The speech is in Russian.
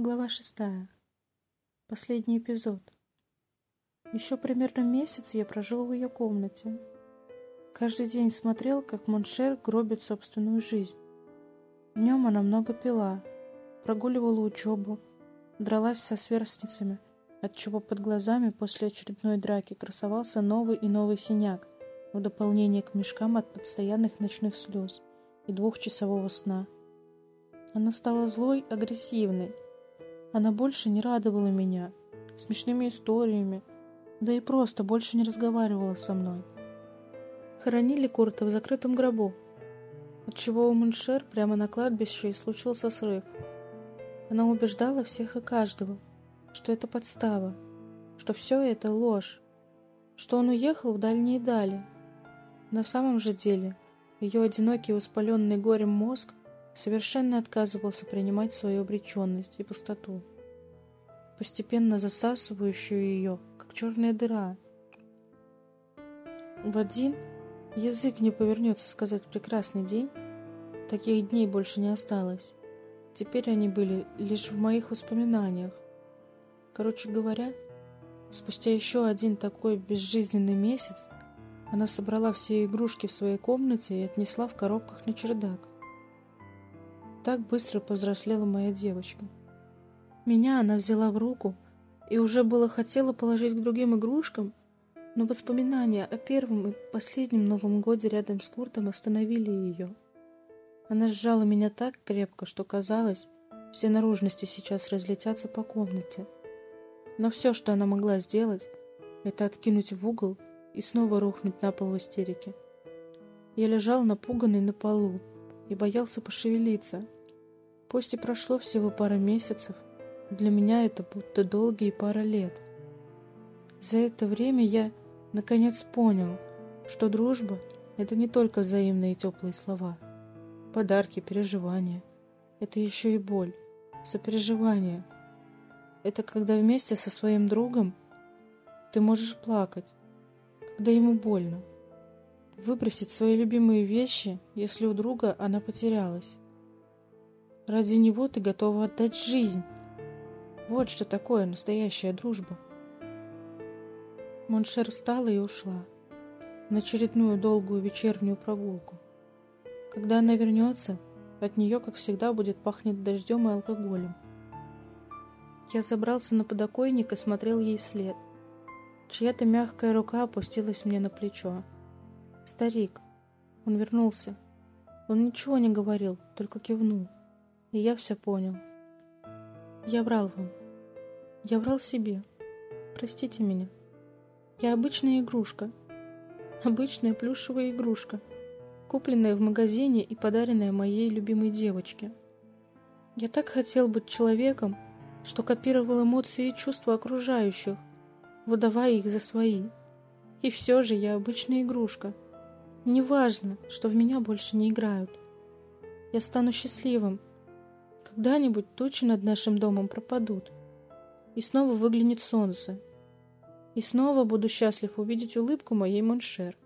Глава шестая. Последний эпизод. Еще примерно месяц я прожил в ее комнате. Каждый день смотрел, как Моншер гробит собственную жизнь. Днем она много пила, прогуливала учебу, дралась со сверстницами, отчего под глазами после очередной драки красовался новый и новый синяк, в дополнение к мешкам от постоянных ночных слез и двухчасового сна. Она стала злой, агрессивной, она больше не радовала меня смешными историями, да и просто больше не разговаривала со мной. Хоронили Курта в закрытом гробу, отчего у Муншер прямо на кладбище и случился срыв. Она убеждала всех и каждого, что это подстава, что все это ложь, что он уехал в дальние дали. На самом же деле ее одинокий воспаленный горем мозг совершенно отказывался принимать свою обреченность и пустоту, постепенно засасывающую ее, как черная дыра. В один язык не повернется сказать «прекрасный день», таких дней больше не осталось. Теперь они были лишь в моих воспоминаниях. Короче говоря, спустя еще один такой безжизненный месяц она собрала все игрушки в своей комнате и отнесла в коробках на чердак так быстро повзрослела моя девочка. Меня она взяла в руку и уже было хотела положить к другим игрушкам, но воспоминания о первом и последнем Новом годе рядом с Куртом остановили ее. Она сжала меня так крепко, что казалось, все наружности сейчас разлетятся по комнате. Но все, что она могла сделать, это откинуть в угол и снова рухнуть на пол в истерике. Я лежал напуганный на полу и боялся пошевелиться, Пусть и прошло всего пара месяцев, для меня это будто долгие пара лет. За это время я, наконец, понял, что дружба — это не только взаимные теплые слова, подарки, переживания. Это еще и боль, сопереживание. Это когда вместе со своим другом ты можешь плакать, когда ему больно. Выбросить свои любимые вещи, если у друга она потерялась. Ради него ты готова отдать жизнь. Вот что такое настоящая дружба. Моншер встала и ушла на очередную долгую вечернюю прогулку. Когда она вернется, от нее, как всегда, будет пахнуть дождем и алкоголем. Я забрался на подоконник и смотрел ей вслед. Чья-то мягкая рука опустилась мне на плечо. Старик. Он вернулся. Он ничего не говорил, только кивнул. И я все понял. Я врал вам. Я врал себе. Простите меня. Я обычная игрушка. Обычная плюшевая игрушка, купленная в магазине и подаренная моей любимой девочке. Я так хотел быть человеком, что копировал эмоции и чувства окружающих, выдавая их за свои. И все же я обычная игрушка. Неважно, что в меня больше не играют. Я стану счастливым, когда-нибудь тучи над нашим домом пропадут, и снова выглянет солнце. И снова буду счастлив увидеть улыбку моей Моншер.